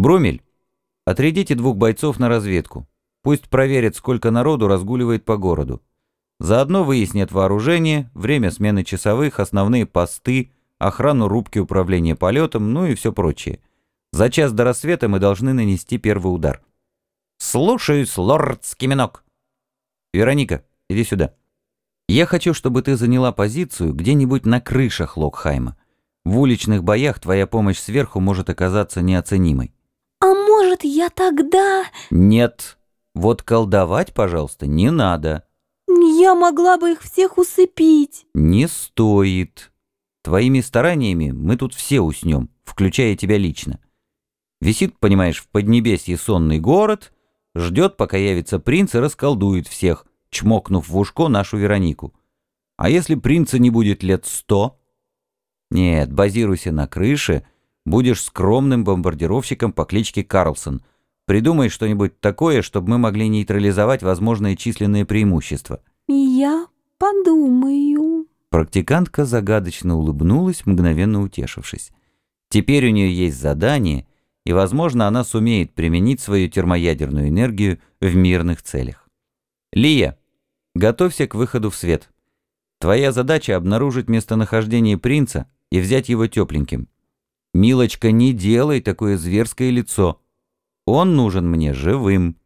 Брумель, отрядите двух бойцов на разведку. Пусть проверят, сколько народу разгуливает по городу. Заодно выяснят вооружение, время смены часовых, основные посты, охрану рубки управления полетом, ну и все прочее. За час до рассвета мы должны нанести первый удар. Слушаюсь, лорд Скиминок. Вероника, иди сюда. Я хочу, чтобы ты заняла позицию где-нибудь на крышах Локхайма. В уличных боях твоя помощь сверху может оказаться неоценимой. А может, я тогда... Нет. Вот колдовать, пожалуйста, не надо. Я могла бы их всех усыпить. Не стоит. Твоими стараниями мы тут все уснем, включая тебя лично. Висит, понимаешь, в Поднебесье сонный город, ждет, пока явится принц и расколдует всех, чмокнув в ушко нашу Веронику. А если принца не будет лет сто? Нет, базируйся на крыше, будешь скромным бомбардировщиком по кличке Карлсон. Придумай что-нибудь такое, чтобы мы могли нейтрализовать возможные численные преимущества. Я подумаю. Практикантка загадочно улыбнулась, мгновенно утешившись. Теперь у нее есть задание, и, возможно, она сумеет применить свою термоядерную энергию в мирных целях. Лия, готовься к выходу в свет. Твоя задача обнаружить местонахождение принца и взять его тепленьким. Милочка, не делай такое зверское лицо. Он нужен мне живым.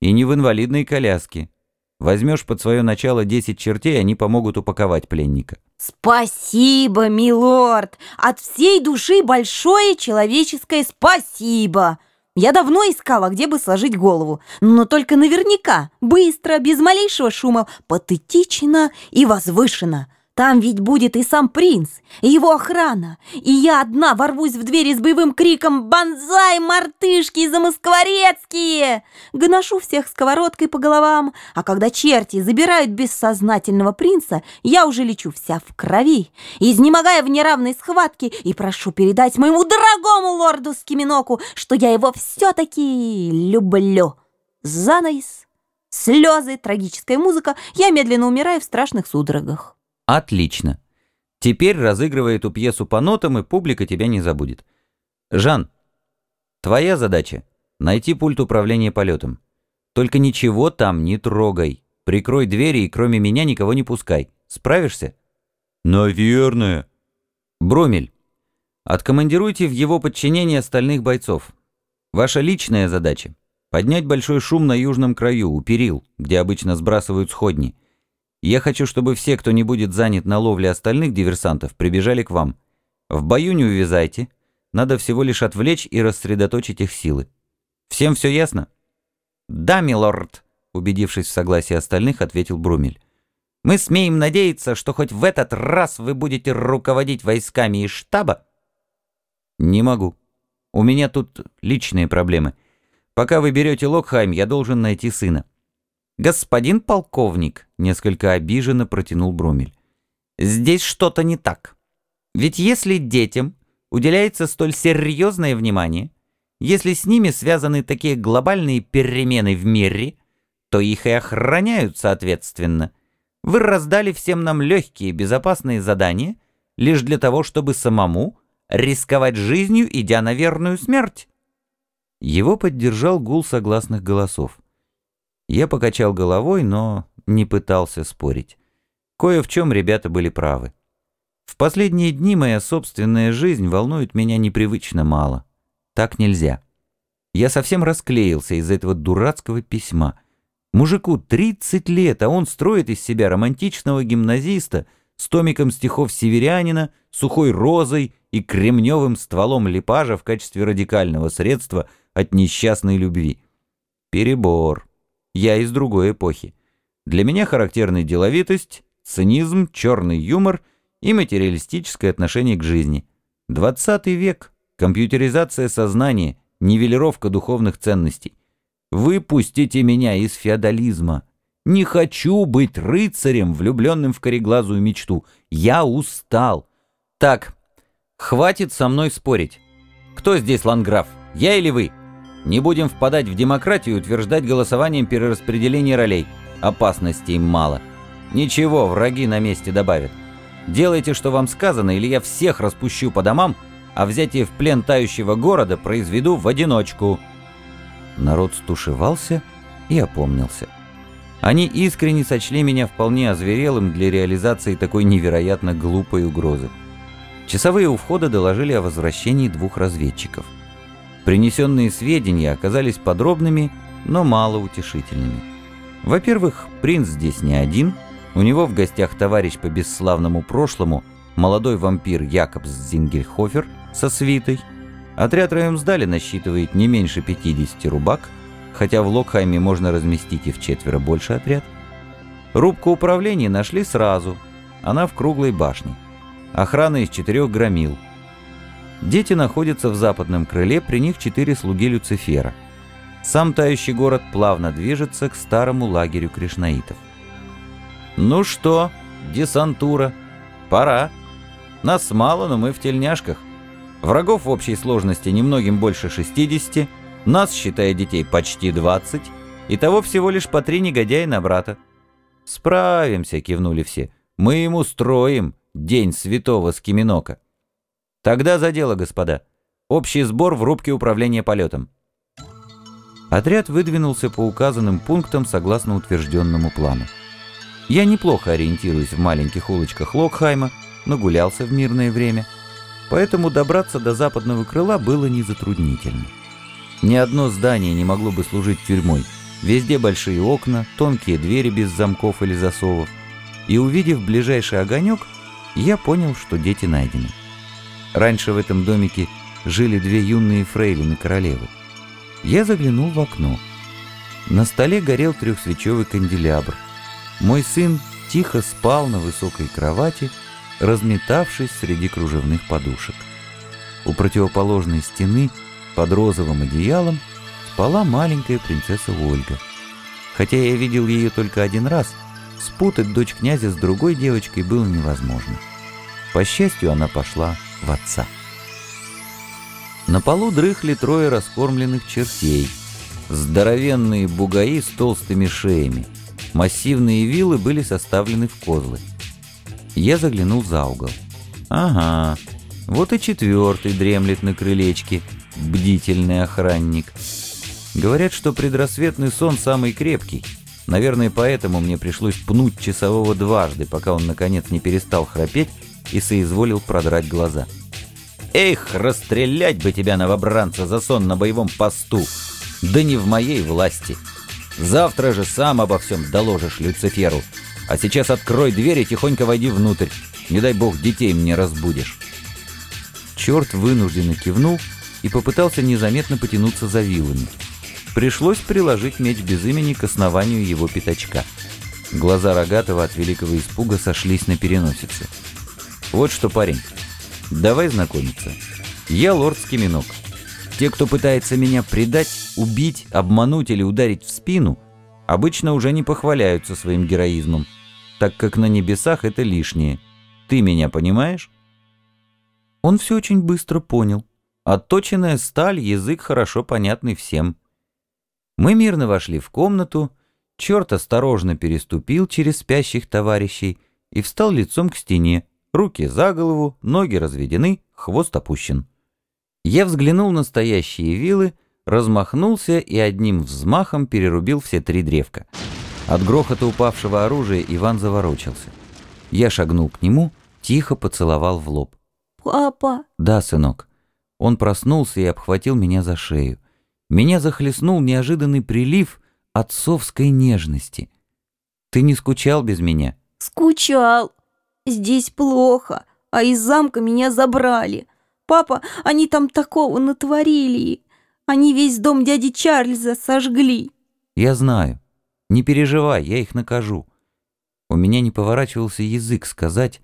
И не в инвалидной коляске. Возьмешь под свое начало 10 чертей, они помогут упаковать пленника. Спасибо, милорд! От всей души большое человеческое спасибо! Я давно искала, где бы сложить голову, но только наверняка, быстро, без малейшего шума, патетично и возвышенно – там ведь будет и сам принц, и его охрана. И я одна ворвусь в двери с боевым криком «Бонзай, мартышки замоскворецкие!» Гоношу всех сковородкой по головам, а когда черти забирают бессознательного принца, я уже лечу вся в крови, изнемогая в неравной схватке, и прошу передать моему дорогому лорду Скиминоку, что я его все-таки люблю. Занавес, слезы, трагическая музыка, я медленно умираю в страшных судорогах. Отлично. Теперь разыгрывай эту пьесу по нотам, и публика тебя не забудет. Жан, твоя задача — найти пульт управления полетом. Только ничего там не трогай. Прикрой двери и кроме меня никого не пускай. Справишься? Наверное. Бромель, откомандируйте в его подчинение остальных бойцов. Ваша личная задача — поднять большой шум на южном краю, у перил, где обычно сбрасывают сходни — я хочу, чтобы все, кто не будет занят на ловле остальных диверсантов, прибежали к вам. В бою не увязайте. Надо всего лишь отвлечь и рассредоточить их силы. Всем все ясно? Да, милорд, убедившись в согласии остальных, ответил Брумель. Мы смеем надеяться, что хоть в этот раз вы будете руководить войсками из штаба? Не могу. У меня тут личные проблемы. Пока вы берете Локхайм, я должен найти сына. «Господин полковник», — несколько обиженно протянул Брумель, — «здесь что-то не так. Ведь если детям уделяется столь серьезное внимание, если с ними связаны такие глобальные перемены в мире, то их и охраняют соответственно. Вы раздали всем нам легкие, безопасные задания лишь для того, чтобы самому рисковать жизнью, идя на верную смерть». Его поддержал гул согласных голосов. Я покачал головой, но не пытался спорить. Кое в чем ребята были правы. В последние дни моя собственная жизнь волнует меня непривычно мало. Так нельзя. Я совсем расклеился из-за этого дурацкого письма. Мужику 30 лет, а он строит из себя романтичного гимназиста с томиком стихов северянина, сухой розой и кремневым стволом липажа в качестве радикального средства от несчастной любви. Перебор. Я из другой эпохи. Для меня характерны деловитость, цинизм, черный юмор и материалистическое отношение к жизни. 20 век, компьютеризация сознания, нивелировка духовных ценностей. Выпустите меня из феодализма. Не хочу быть рыцарем, влюбленным в кореглазую мечту. Я устал. Так, хватит со мной спорить. Кто здесь ланграф, я или вы? Не будем впадать в демократию и утверждать голосованием перераспределение ролей. Опасностей мало. Ничего, враги на месте добавят. Делайте, что вам сказано, или я всех распущу по домам, а взятие в плен тающего города произведу в одиночку». Народ стушевался и опомнился. Они искренне сочли меня вполне озверелым для реализации такой невероятно глупой угрозы. Часовые у входа доложили о возвращении двух разведчиков. Принесенные сведения оказались подробными, но малоутешительными. Во-первых, принц здесь не один, у него в гостях товарищ по бесславному прошлому, молодой вампир Якобс Зингельхофер со свитой. Отряд Райомсдали насчитывает не меньше 50 рубак, хотя в Локхайме можно разместить и в четверо больше отряд. Рубку управления нашли сразу, она в круглой башне. Охрана из четырех громил. Дети находятся в западном крыле, при них четыре слуги Люцифера. Сам тающий город плавно движется к старому лагерю кришнаитов. «Ну что, десантура, пора. Нас мало, но мы в тельняшках. Врагов в общей сложности немногим больше 60, нас, считая детей, почти 20, и того всего лишь по три негодяя на брата. «Справимся», — кивнули все. «Мы ему строим день святого Скиминока». «Тогда за дело, господа. Общий сбор в рубке управления полетом». Отряд выдвинулся по указанным пунктам согласно утвержденному плану. Я неплохо ориентируюсь в маленьких улочках Локхайма, нагулялся в мирное время, поэтому добраться до западного крыла было незатруднительно. Ни одно здание не могло бы служить тюрьмой. Везде большие окна, тонкие двери без замков или засовов. И увидев ближайший огонек, я понял, что дети найдены. Раньше в этом домике жили две юные фрейлины королевы. Я заглянул в окно. На столе горел трехсвечевый канделябр. Мой сын тихо спал на высокой кровати, разметавшись среди кружевных подушек. У противоположной стены – под розовым одеялом спала маленькая принцесса Ольга. Хотя я видел ее только один раз, спутать дочь князя с другой девочкой было невозможно. По счастью, она пошла в отца. На полу дрыхли трое раскормленных чертей. Здоровенные бугаи с толстыми шеями. Массивные вилы были составлены в козлы. Я заглянул за угол. Ага, вот и четвертый дремлет на крылечке — бдительный охранник. Говорят, что предрассветный сон самый крепкий. Наверное, поэтому мне пришлось пнуть часового дважды, пока он, наконец, не перестал храпеть и соизволил продрать глаза. «Эх, расстрелять бы тебя, новобранца, за сон на боевом посту! Да не в моей власти! Завтра же сам обо всем доложишь Люциферу. А сейчас открой дверь и тихонько войди внутрь. Не дай бог детей мне разбудишь». Черт вынужденно кивнул, и попытался незаметно потянуться за вилами. Пришлось приложить меч без имени к основанию его пятачка. Глаза Рогатого от великого испуга сошлись на переносице. «Вот что, парень, давай знакомиться. Я лорд Скиминок. Те, кто пытается меня предать, убить, обмануть или ударить в спину, обычно уже не похваляются своим героизмом, так как на небесах это лишнее. Ты меня понимаешь?» Он все очень быстро понял. Отточенная сталь, язык хорошо понятный всем. Мы мирно вошли в комнату, черт осторожно переступил через спящих товарищей и встал лицом к стене, руки за голову, ноги разведены, хвост опущен. Я взглянул на стоящие вилы, размахнулся и одним взмахом перерубил все три древка. От грохота упавшего оружия Иван заворочился. Я шагнул к нему, тихо поцеловал в лоб. «Папа!» «Да, сынок». Он проснулся и обхватил меня за шею. Меня захлестнул неожиданный прилив отцовской нежности. «Ты не скучал без меня?» «Скучал. Здесь плохо, а из замка меня забрали. Папа, они там такого натворили. Они весь дом дяди Чарльза сожгли». «Я знаю. Не переживай, я их накажу». У меня не поворачивался язык сказать,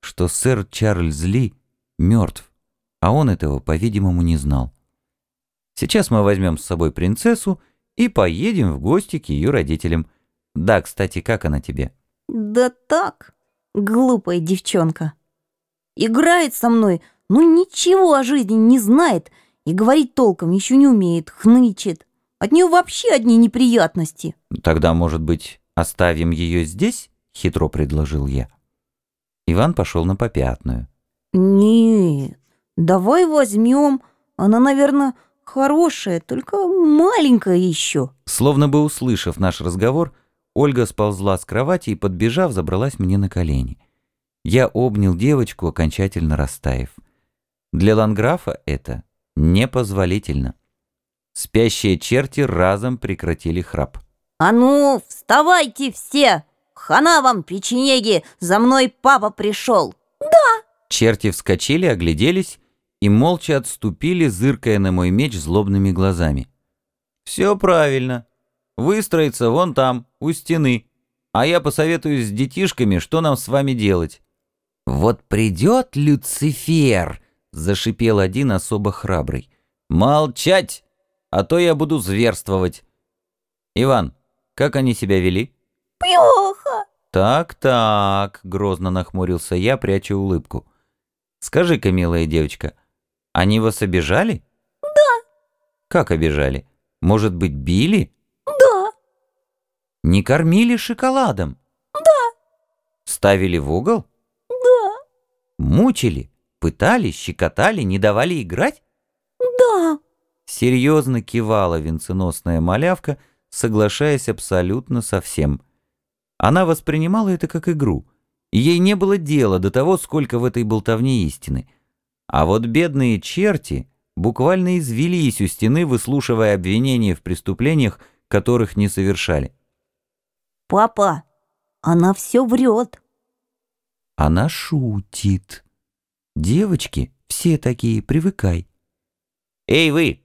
что сэр Чарльз Ли мертв а он этого, по-видимому, не знал. Сейчас мы возьмем с собой принцессу и поедем в гости к ее родителям. Да, кстати, как она тебе? Да так, глупая девчонка. Играет со мной, но ничего о жизни не знает и говорить толком еще не умеет, хнычет. От нее вообще одни неприятности. Тогда, может быть, оставим ее здесь? Хитро предложил я. Иван пошел на попятную. Нет, Давай возьмем. Она, наверное, хорошая, только маленькая еще. Словно бы услышав наш разговор, Ольга сползла с кровати и, подбежав, забралась мне на колени. Я обнял девочку, окончательно растаяв. Для ланграфа это непозволительно. Спящие черти разом прекратили храп. «А ну, вставайте все! Хана вам, печенеги! За мной папа пришел!» «Да!» Черти вскочили, огляделись и молча отступили, зыркая на мой меч злобными глазами. «Все правильно. Выстроиться вон там, у стены. А я посоветуюсь с детишками, что нам с вами делать». «Вот придет Люцифер!» — зашипел один особо храбрый. «Молчать! А то я буду зверствовать!» «Иван, как они себя вели?» «Плохо!» «Так-так», — грозно нахмурился я, пряча улыбку. «Скажи-ка, милая девочка, они вас обижали?» «Да». «Как обижали? Может быть, били?» «Не кормили шоколадом?» «Да». «Ставили в угол?» «Да». «Мучили? Пытали, щекотали, не давали играть?» «Да». Серьезно кивала венценосная малявка, соглашаясь абсолютно со всем. Она воспринимала это как игру. Ей не было дела до того, сколько в этой болтовне истины. А вот бедные черти буквально извелись у стены, выслушивая обвинения в преступлениях, которых не совершали. «Папа, она все врет». Она шутит. Девочки, все такие, привыкай. Эй вы!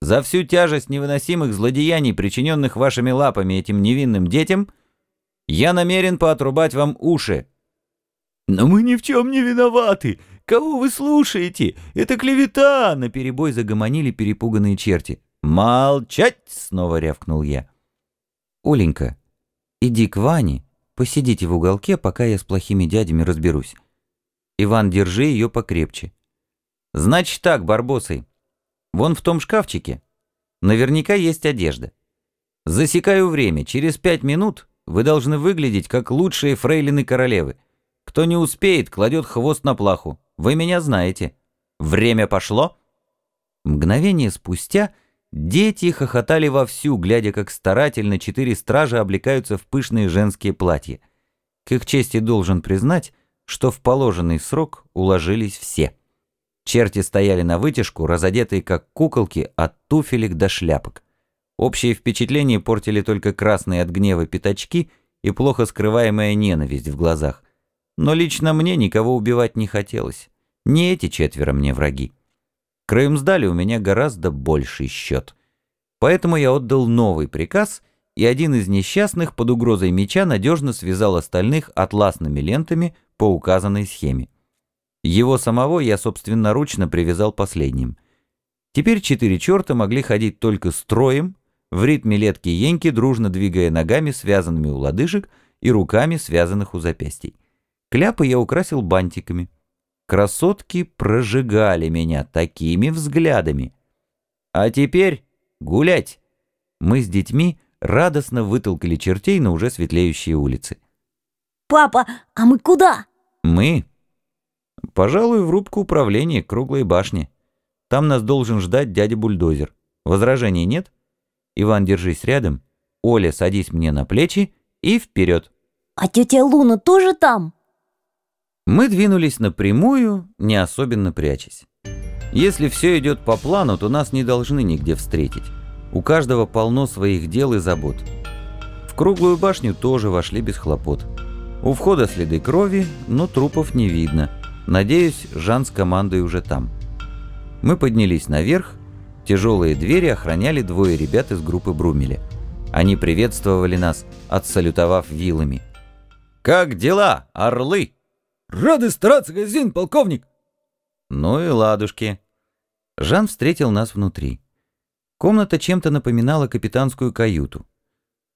За всю тяжесть невыносимых злодеяний, причиненных вашими лапами этим невинным детям, я намерен поотрубать вам уши. Но мы ни в чем не виноваты. Кого вы слушаете? Это клевета! Наперебой загомонили перепуганные черти. Молчать! Снова рявкнул я. Оленька, иди к Ване, посидите в уголке, пока я с плохими дядями разберусь. Иван, держи ее покрепче. Значит так, барбосы, вон в том шкафчике наверняка есть одежда. Засекаю время, через пять минут вы должны выглядеть как лучшие фрейлины королевы. Кто не успеет, кладет хвост на плаху. Вы меня знаете. Время пошло?» Мгновение спустя дети хохотали вовсю, глядя, как старательно четыре стража облекаются в пышные женские платья. К их чести должен признать, что в положенный срок уложились все. Черти стояли на вытяжку, разодетые как куколки от туфелек до шляпок. Общее впечатление портили только красные от гнева пятачки и плохо скрываемая ненависть в глазах. Но лично мне никого убивать не хотелось. Не эти четверо мне враги. Крымсдали у меня гораздо больший счет. Поэтому я отдал новый приказ, и один из несчастных под угрозой меча надежно связал остальных атласными лентами по указанной схеме. Его самого я собственноручно привязал последним. Теперь четыре черта могли ходить только строем, в ритме летки еньки, дружно двигая ногами, связанными у лодыжек, и руками, связанных у запястий. Кляпы я украсил бантиками. Красотки прожигали меня такими взглядами. А теперь гулять. Мы с детьми радостно вытолкали чертей на уже светлеющие улицы. «Папа, а мы куда?» «Мы?» «Пожалуй, в рубку управления круглой башни. Там нас должен ждать дядя-бульдозер. Возражений нет? Иван, держись рядом. Оля, садись мне на плечи и вперед». «А тетя Луна тоже там?» Мы двинулись напрямую, не особенно прячась. Если все идет по плану, то нас не должны нигде встретить. У каждого полно своих дел и забот. В круглую башню тоже вошли без хлопот. У входа следы крови, но трупов не видно. Надеюсь, Жан с командой уже там. Мы поднялись наверх. Тяжелые двери охраняли двое ребят из группы Брумеля. Они приветствовали нас, отсалютовав вилами. «Как дела, орлы?» Рады стараться, господин полковник!» Ну и ладушки. Жан встретил нас внутри. Комната чем-то напоминала капитанскую каюту.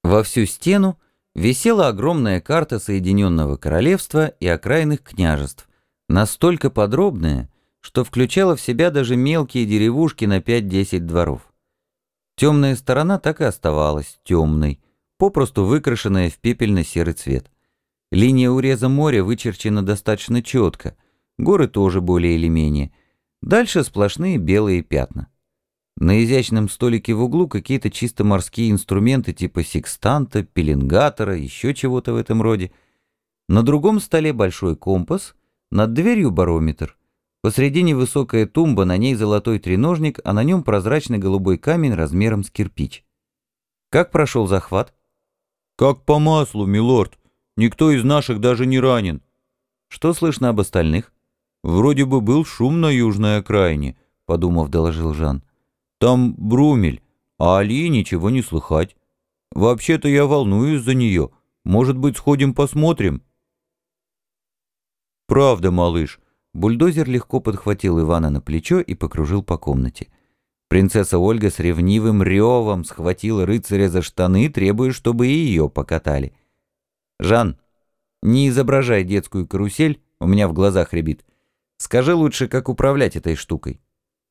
Во всю стену висела огромная карта Соединенного Королевства и окраинных княжеств, настолько подробная, что включала в себя даже мелкие деревушки на 5-10 дворов. Темная сторона так и оставалась темной, попросту выкрашенная в пепельно-серый цвет. Линия уреза моря вычерчена достаточно четко, горы тоже более или менее, Дальше сплошные белые пятна. На изящном столике в углу какие-то чисто морские инструменты типа секстанта, пеленгатора, еще чего-то в этом роде. На другом столе большой компас, над дверью барометр. Посредине высокая тумба, на ней золотой треножник, а на нем прозрачный голубой камень размером с кирпич. Как прошел захват? Как по маслу, милорд. Никто из наших даже не ранен. Что слышно об остальных? Вроде бы был шум на южной окраине, подумав, доложил Жан. Там Брумель, а Али ничего не слыхать. Вообще-то я волнуюсь за нее. Может быть, сходим посмотрим? Правда, малыш. Бульдозер легко подхватил Ивана на плечо и покружил по комнате. Принцесса Ольга с ревнивым ревом схватила рыцаря за штаны, требуя, чтобы и ее покатали. «Жан, не изображай детскую карусель, у меня в глазах рябит. Скажи лучше, как управлять этой штукой».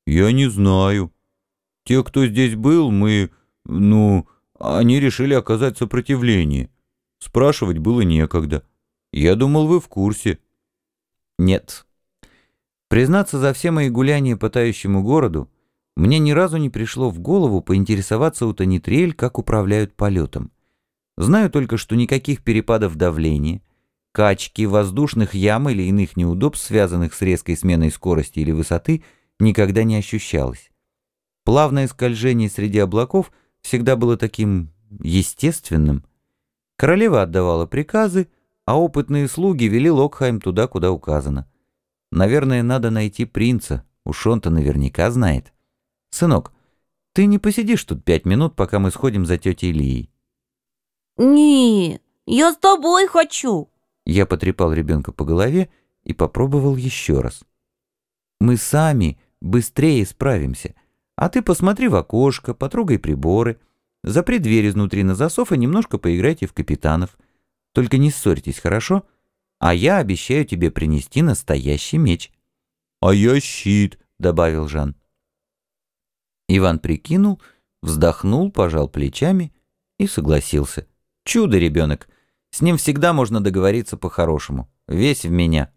«Я не знаю. Те, кто здесь был, мы... Ну, они решили оказать сопротивление. Спрашивать было некогда. Я думал, вы в курсе». «Нет. Признаться, за все мои гуляния по тающему городу, мне ни разу не пришло в голову поинтересоваться у Танитриэль, как управляют полетом. Знаю только, что никаких перепадов давления, качки, воздушных ям или иных неудобств, связанных с резкой сменой скорости или высоты, никогда не ощущалось. Плавное скольжение среди облаков всегда было таким естественным. Королева отдавала приказы, а опытные слуги вели Локхайм туда, куда указано. Наверное, надо найти принца, уж он-то наверняка знает. Сынок, ты не посидишь тут пять минут, пока мы сходим за тетей Лией? Не, я с тобой хочу. Я потрепал ребенка по голове и попробовал еще раз. Мы сами быстрее справимся. А ты посмотри в окошко, потрогай приборы, запри дверь изнутри на засов и немножко поиграйте в капитанов. Только не ссорьтесь, хорошо? А я обещаю тебе принести настоящий меч». «А я щит», — добавил Жан. Иван прикинул, вздохнул, пожал плечами и согласился. «Чудо, ребенок! С ним всегда можно договориться по-хорошему. Весь в меня».